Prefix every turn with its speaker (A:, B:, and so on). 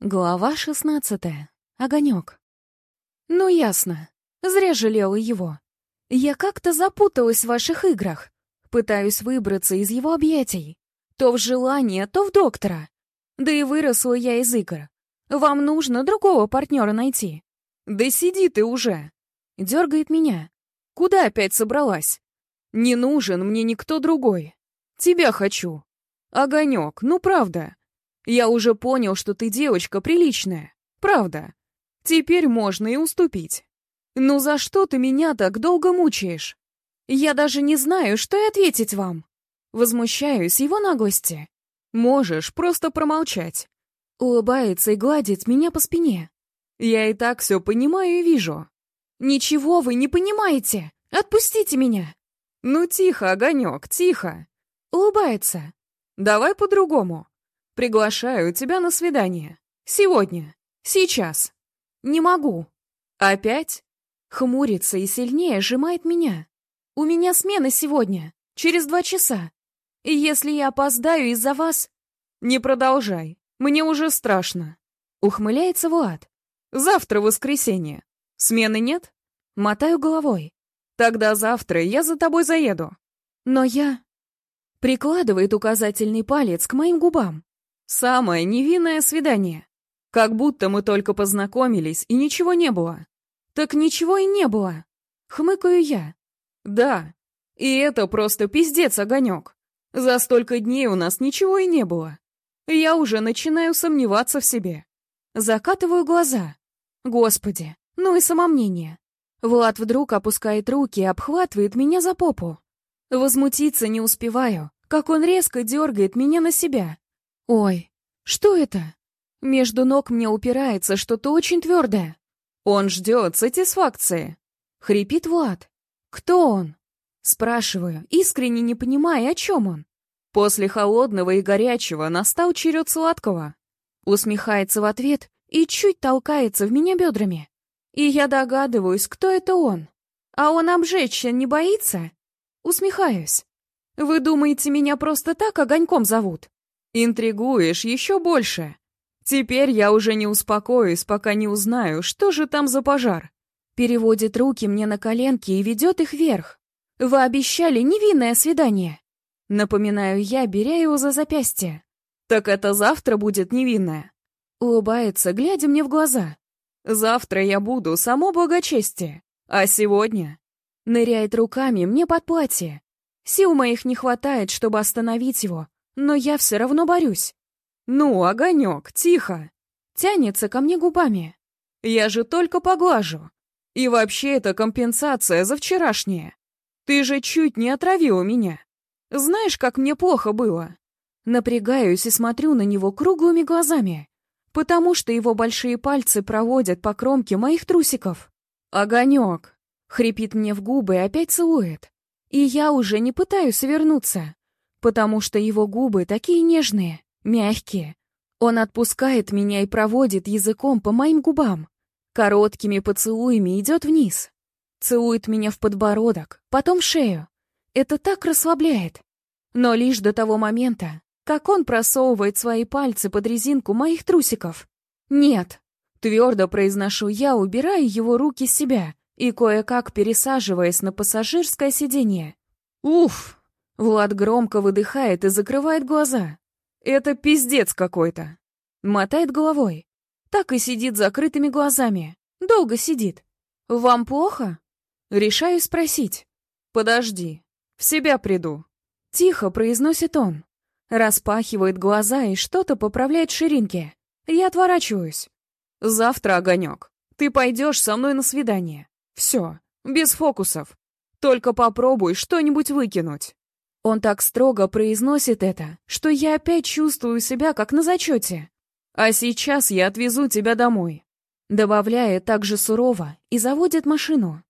A: Глава шестнадцатая. Огонек. Ну ясно. Зря жалела его. Я как-то запуталась в ваших играх. Пытаюсь выбраться из его объятий. То в желание, то в доктора. Да и выросла я из игр. Вам нужно другого партнера найти. Да сиди ты уже. Дергает меня. Куда опять собралась? Не нужен мне никто другой. Тебя хочу. Огонек, ну правда. Я уже понял, что ты девочка приличная. Правда. Теперь можно и уступить. Ну за что ты меня так долго мучаешь? Я даже не знаю, что и ответить вам. Возмущаюсь его наглости. Можешь просто промолчать. Улыбается и гладит меня по спине. Я и так все понимаю и вижу. Ничего вы не понимаете. Отпустите меня. Ну тихо, огонек, тихо. Улыбается. Давай по-другому. Приглашаю тебя на свидание. Сегодня. Сейчас. Не могу. Опять? Хмурится и сильнее сжимает меня. У меня смена сегодня. Через два часа. И если я опоздаю из-за вас... Не продолжай. Мне уже страшно. Ухмыляется Влад. Завтра воскресенье. Смены нет? Мотаю головой. Тогда завтра я за тобой заеду. Но я... Прикладывает указательный палец к моим губам. Самое невинное свидание. Как будто мы только познакомились, и ничего не было. Так ничего и не было. Хмыкаю я. Да. И это просто пиздец, огонек. За столько дней у нас ничего и не было. Я уже начинаю сомневаться в себе. Закатываю глаза. Господи, ну и самомнение. Влад вдруг опускает руки и обхватывает меня за попу. Возмутиться не успеваю, как он резко дергает меня на себя. Ой, что это? Между ног мне упирается что-то очень твердое. Он ждет сатисфакции. Хрипит Влад. Кто он? Спрашиваю, искренне не понимая, о чем он. После холодного и горячего настал черед сладкого. Усмехается в ответ и чуть толкается в меня бедрами. И я догадываюсь, кто это он. А он обжечься не боится? Усмехаюсь. Вы думаете, меня просто так огоньком зовут? Интригуешь еще больше. Теперь я уже не успокоюсь, пока не узнаю, что же там за пожар. Переводит руки мне на коленки и ведет их вверх. Вы обещали невинное свидание. Напоминаю я, беря его за запястье. Так это завтра будет невинное. Улыбается, глядя мне в глаза. Завтра я буду само благочестие. А сегодня? Ныряет руками мне под платье. Сил моих не хватает, чтобы остановить его, но я все равно борюсь. Ну, огонек, тихо. Тянется ко мне губами. Я же только поглажу. И вообще это компенсация за вчерашнее. Ты же чуть не отравила меня. Знаешь, как мне плохо было? Напрягаюсь и смотрю на него круглыми глазами, потому что его большие пальцы проводят по кромке моих трусиков. «Огонек!» — хрипит мне в губы и опять целует. И я уже не пытаюсь вернуться потому что его губы такие нежные, мягкие. Он отпускает меня и проводит языком по моим губам. Короткими поцелуями идет вниз. Целует меня в подбородок, потом в шею. Это так расслабляет. Но лишь до того момента, как он просовывает свои пальцы под резинку моих трусиков. «Нет», — твердо произношу я, убирая его руки с себя и кое-как пересаживаясь на пассажирское сиденье. «Уф!» Влад громко выдыхает и закрывает глаза. Это пиздец какой-то. Мотает головой. Так и сидит закрытыми глазами. Долго сидит. Вам плохо? Решаю спросить. Подожди. В себя приду. Тихо произносит он. Распахивает глаза и что-то поправляет ширинки. Я отворачиваюсь. Завтра, огонек. Ты пойдешь со мной на свидание. Все, без фокусов. Только попробуй что-нибудь выкинуть. Он так строго произносит это, что я опять чувствую себя как на зачете. А сейчас я отвезу тебя домой. Добавляет также сурово и заводит машину.